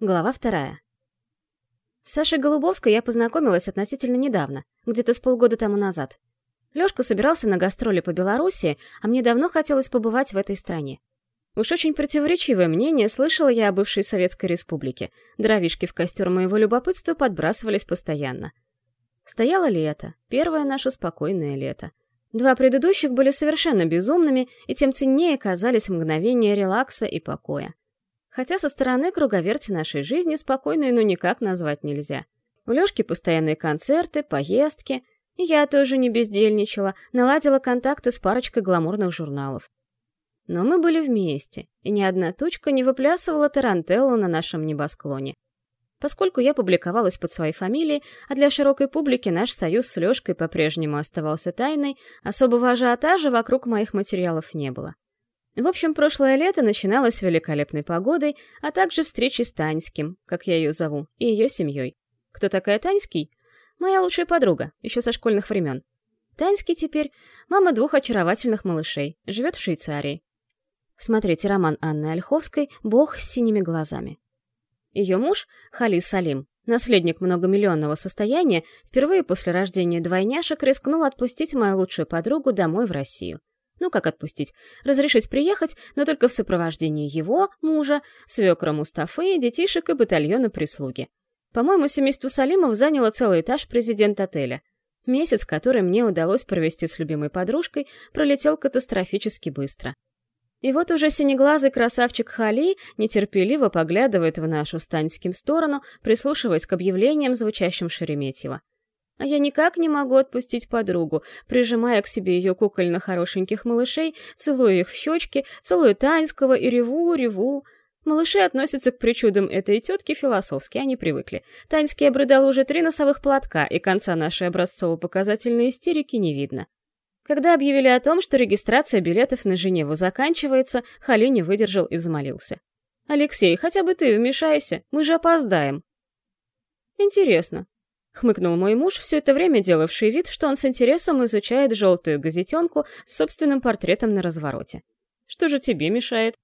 Глава вторая. С Сашей Голубовской я познакомилась относительно недавно, где-то с полгода тому назад. Лёшка собирался на гастроли по Белоруссии, а мне давно хотелось побывать в этой стране. Уж очень противоречивое мнение слышала я о бывшей Советской Республике. Дровишки в костер моего любопытства подбрасывались постоянно. Стояло лето, первое наше спокойное лето. Два предыдущих были совершенно безумными, и тем ценнее казались мгновения релакса и покоя. Хотя со стороны круговерти нашей жизни спокойной ну никак назвать нельзя. У Лёшки постоянные концерты, поездки. И я тоже не бездельничала, наладила контакты с парочкой гламурных журналов. Но мы были вместе, и ни одна тучка не выплясывала тарантеллу на нашем небосклоне. Поскольку я публиковалась под своей фамилией, а для широкой публики наш союз с Лёшкой по-прежнему оставался тайной, особого ажиотажа вокруг моих материалов не было. В общем, прошлое лето начиналось великолепной погодой, а также встречей с Таньским, как я ее зову, и ее семьей. Кто такая Таньский? Моя лучшая подруга, еще со школьных времен. Таньский теперь мама двух очаровательных малышей, живет в Швейцарии. Смотрите роман Анны Ольховской «Бог с синими глазами». Ее муж, Хали Салим, наследник многомиллионного состояния, впервые после рождения двойняшек рискнул отпустить мою лучшую подругу домой в Россию. Ну, как отпустить? Разрешить приехать, но только в сопровождении его, мужа, свекра Мустафы, детишек и батальона прислуги. По-моему, семейство Салимов заняло целый этаж президент отеля. Месяц, который мне удалось провести с любимой подружкой, пролетел катастрофически быстро. И вот уже синеглазый красавчик Хали нетерпеливо поглядывает в нашу станьским сторону, прислушиваясь к объявлениям, звучащим Шереметьево. А я никак не могу отпустить подругу, прижимая к себе ее кукольно-хорошеньких малышей, целую их в щечки, целую Таньского и реву, реву. Малыши относятся к причудам этой тетки философски, они привыкли. Таньский обрыдал уже три носовых платка, и конца нашей образцово-показательной истерики не видно. Когда объявили о том, что регистрация билетов на Женеву заканчивается, Хали не выдержал и взмолился. «Алексей, хотя бы ты вмешайся, мы же опоздаем». «Интересно, Хмыкнул мой муж, все это время делавший вид, что он с интересом изучает желтую газетенку с собственным портретом на развороте. «Что же тебе мешает?»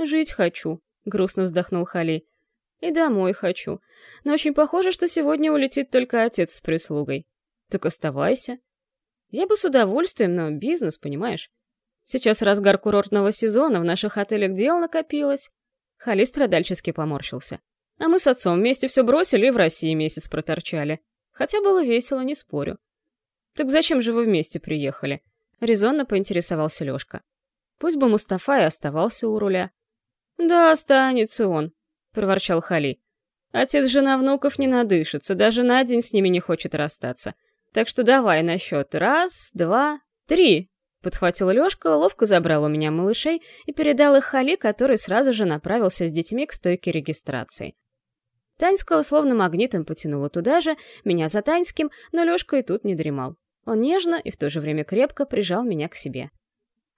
«Жить хочу», — грустно вздохнул Хали. «И домой хочу. Но очень похоже, что сегодня улетит только отец с прислугой. Так оставайся». «Я бы с удовольствием, но бизнес, понимаешь? Сейчас разгар курортного сезона, в наших отелях дел накопилось». Хали страдальчески поморщился. А мы с отцом вместе все бросили и в России месяц проторчали. Хотя было весело, не спорю. «Так зачем же вы вместе приехали?» — резонно поинтересовался Лёшка. Пусть бы Мустафа и оставался у руля. «Да, останется он», — проворчал Хали. «Отец жена внуков не надышится, даже на день с ними не хочет расстаться. Так что давай на счет раз, два, три!» Подхватил Лёшка, ловко забрал у меня малышей и передал их Хали, который сразу же направился с детьми к стойке регистрации. Таньского словно магнитом потянуло туда же, меня за Таньским, но Лёшка и тут не дремал. Он нежно и в то же время крепко прижал меня к себе.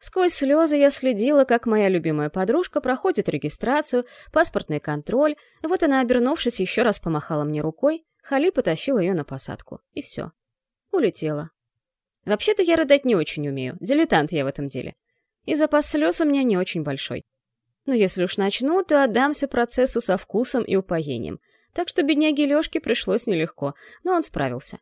Сквозь слезы я следила, как моя любимая подружка проходит регистрацию, паспортный контроль, и вот она, обернувшись, еще раз помахала мне рукой, Хали потащил ее на посадку. И все. Улетела. Вообще-то я рыдать не очень умею, дилетант я в этом деле. И запас слез у меня не очень большой. Но если уж начну, то отдамся процессу со вкусом и упоением. Так что бедняге Лёшке пришлось нелегко, но он справился.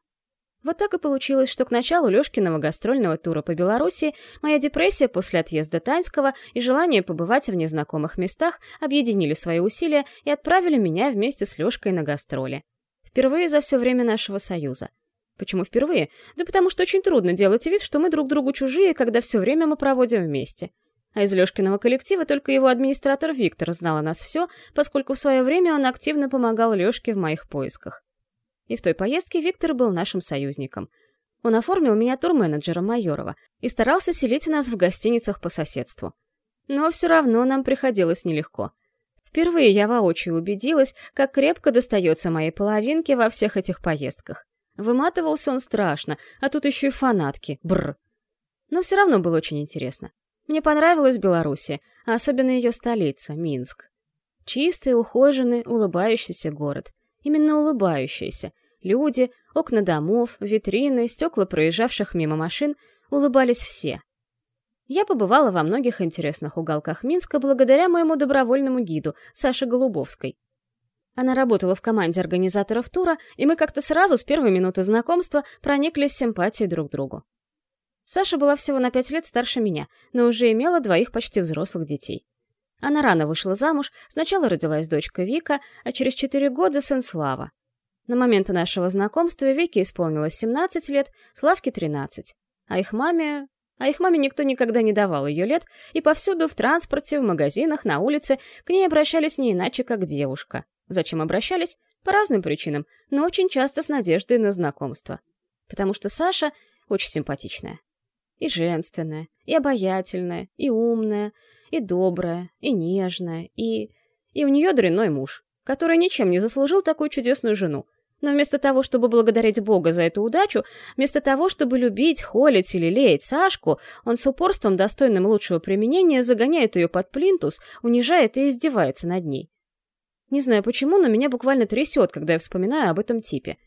Вот так и получилось, что к началу Лёшкиного гастрольного тура по Беларуси моя депрессия после отъезда Таньского и желание побывать в незнакомых местах объединили свои усилия и отправили меня вместе с Лёшкой на гастроли. Впервые за все время нашего союза. Почему впервые? Да потому что очень трудно делать вид, что мы друг другу чужие, когда все время мы проводим вместе. А из Лёшкиного коллектива только его администратор Виктор знал о нас все, поскольку в свое время он активно помогал Лёшке в моих поисках. И в той поездке Виктор был нашим союзником. Он оформил меня турменеджером Майорова и старался селить нас в гостиницах по соседству. Но все равно нам приходилось нелегко. Впервые я воочию убедилась, как крепко достается моей половинке во всех этих поездках. Выматывался он страшно, а тут еще и фанатки, бррр. Но все равно было очень интересно. Мне понравилась Беларусь, а особенно ее столица, Минск. Чистый, ухоженный, улыбающийся город. Именно улыбающийся. Люди, окна домов, витрины, стекла проезжавших мимо машин улыбались все. Я побывала во многих интересных уголках Минска благодаря моему добровольному гиду, Саше Голубовской. Она работала в команде организаторов тура, и мы как-то сразу с первой минуты знакомства прониклись симпатией друг к другу. Саша была всего на пять лет старше меня, но уже имела двоих почти взрослых детей. Она рано вышла замуж, сначала родилась дочка Вика, а через четыре года сын Слава. На момент нашего знакомства Вике исполнилось 17 лет, Славке — 13. А их маме... А их маме никто никогда не давал ее лет, и повсюду в транспорте, в магазинах, на улице к ней обращались не иначе, как девушка. Зачем обращались? По разным причинам, но очень часто с надеждой на знакомство. Потому что Саша очень симпатичная. И женственная, и обаятельная, и умная, и добрая, и нежная, и... И у нее дрянной муж, который ничем не заслужил такую чудесную жену. Но вместо того, чтобы благодарить Бога за эту удачу, вместо того, чтобы любить, холить или леять Сашку, он с упорством, достойным лучшего применения, загоняет ее под плинтус, унижает и издевается над ней. Не знаю почему, но меня буквально трясет, когда я вспоминаю об этом типе.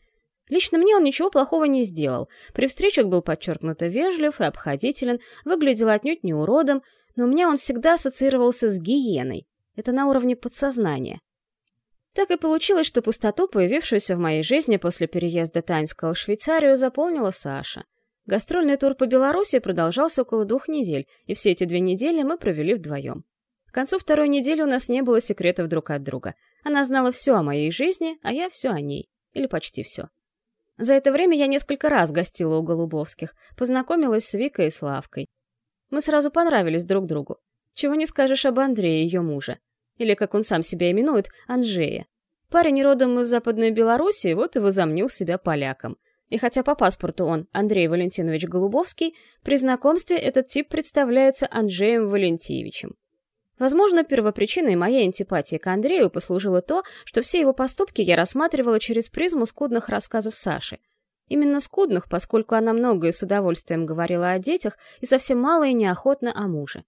Лично мне он ничего плохого не сделал. При встречах был подчеркнуто вежлив и обходителен, выглядел отнюдь не уродом, но у меня он всегда ассоциировался с гиеной. Это на уровне подсознания. Так и получилось, что пустоту, появившуюся в моей жизни после переезда Таньского в Швейцарию, заполнила Саша. Гастрольный тур по Беларуси продолжался около двух недель, и все эти две недели мы провели вдвоем. К концу второй недели у нас не было секретов друг от друга. Она знала все о моей жизни, а я все о ней. Или почти все. За это время я несколько раз гостила у Голубовских, познакомилась с Викой и Славкой. Мы сразу понравились друг другу. Чего не скажешь об Андрее, ее муже. Или, как он сам себя именует, Анжея. Парень родом из Западной Белоруссии, вот и возомнил себя поляком. И хотя по паспорту он Андрей Валентинович Голубовский, при знакомстве этот тип представляется Анжеем Валентиевичем. Возможно, первопричиной моей антипатии к Андрею послужило то, что все его поступки я рассматривала через призму скудных рассказов Саши. Именно скудных, поскольку она многое с удовольствием говорила о детях и совсем мало и неохотно о муже.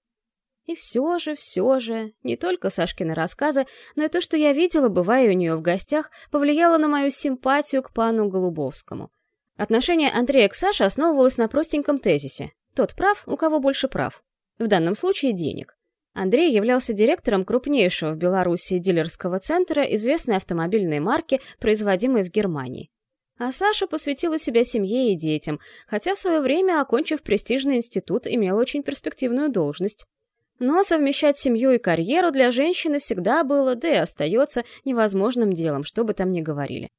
И все же, все же, не только Сашкины рассказы, но и то, что я видела, бывая у нее в гостях, повлияло на мою симпатию к пану Голубовскому. Отношение Андрея к Саше основывалось на простеньком тезисе. Тот прав, у кого больше прав. В данном случае денег. Андрей являлся директором крупнейшего в Беларуси дилерского центра известной автомобильной марки, производимой в Германии. А Саша посвятила себя семье и детям, хотя в свое время, окончив престижный институт, имела очень перспективную должность. Но совмещать семью и карьеру для женщины всегда было, да и остается, невозможным делом, что бы там ни говорили.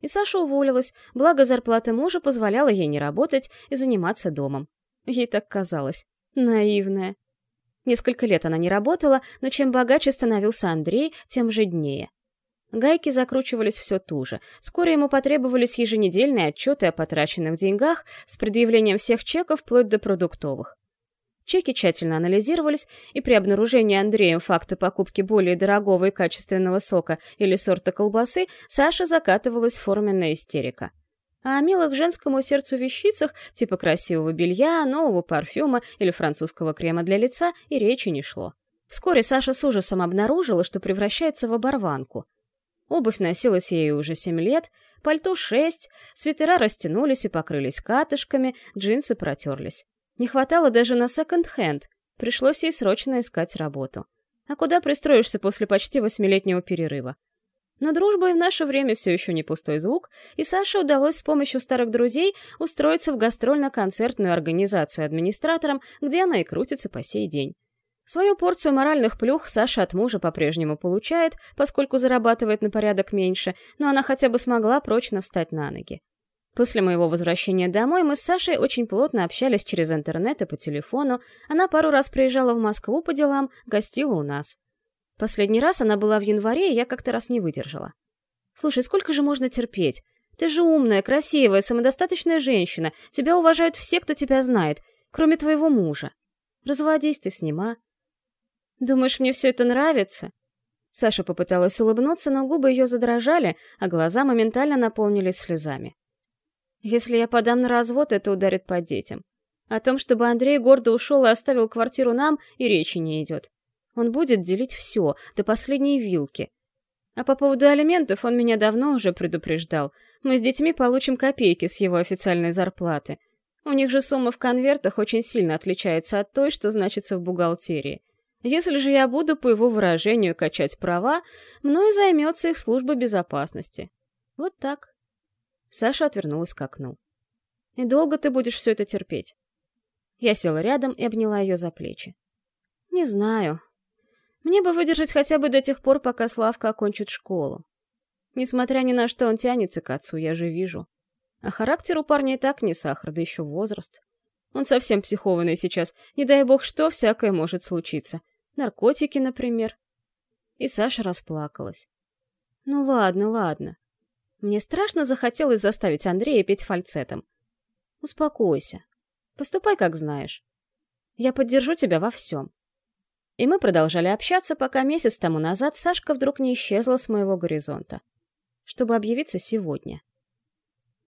И Саша уволилась, благо зарплата мужа позволяла ей не работать и заниматься домом. Ей так казалось. Наивная. Несколько лет она не работала, но чем богаче становился Андрей, тем жаднее. Гайки закручивались все туже. Скоро ему потребовались еженедельные отчеты о потраченных деньгах с предъявлением всех чеков вплоть до продуктовых. Чеки тщательно анализировались, и при обнаружении Андреем факта покупки более дорогого и качественного сока или сорта колбасы Саша закатывалась в форменная истерика. А о милых женскому сердцу вещицах, типа красивого белья, нового парфюма или французского крема для лица, и речи не шло. Вскоре Саша с ужасом обнаружила, что превращается в оборванку. Обувь носилась ей уже семь лет, пальто шесть, свитера растянулись и покрылись катышками, джинсы протерлись. Не хватало даже на секонд-хенд. Пришлось ей срочно искать работу. А куда пристроишься после почти восьмилетнего перерыва? Но дружба и в наше время все еще не пустой звук, и Саше удалось с помощью старых друзей устроиться в гастрольно-концертную организацию администратором, где она и крутится по сей день. Свою порцию моральных плюх Саша от мужа по-прежнему получает, поскольку зарабатывает на порядок меньше, но она хотя бы смогла прочно встать на ноги. После моего возвращения домой мы с Сашей очень плотно общались через интернет и по телефону. Она пару раз приезжала в Москву по делам, гостила у нас. Последний раз она была в январе, и я как-то раз не выдержала. «Слушай, сколько же можно терпеть? Ты же умная, красивая, самодостаточная женщина. Тебя уважают все, кто тебя знает, кроме твоего мужа. Разводись ты с ним, а? Думаешь, мне все это нравится?» Саша попыталась улыбнуться, но губы ее задрожали, а глаза моментально наполнились слезами. Если я подам на развод, это ударит по детям. О том, чтобы Андрей гордо ушел и оставил квартиру нам, и речи не идет. Он будет делить все, до последней вилки. А по поводу алиментов он меня давно уже предупреждал. Мы с детьми получим копейки с его официальной зарплаты. У них же сумма в конвертах очень сильно отличается от той, что значится в бухгалтерии. Если же я буду, по его выражению, качать права, мною займется их служба безопасности. Вот так. Саша отвернулась к окну. «И долго ты будешь все это терпеть?» Я села рядом и обняла ее за плечи. «Не знаю. Мне бы выдержать хотя бы до тех пор, пока Славка окончит школу. Несмотря ни на что, он тянется к отцу, я же вижу. А характер у парня и так не сахар, да еще возраст. Он совсем психованный сейчас, не дай бог что, всякое может случиться. Наркотики, например. И Саша расплакалась. Ну ладно, ладно. Мне страшно захотелось заставить Андрея петь фальцетом. Успокойся. Поступай, как знаешь. Я поддержу тебя во всем. И мы продолжали общаться, пока месяц тому назад Сашка вдруг не исчезла с моего горизонта. Чтобы объявиться сегодня.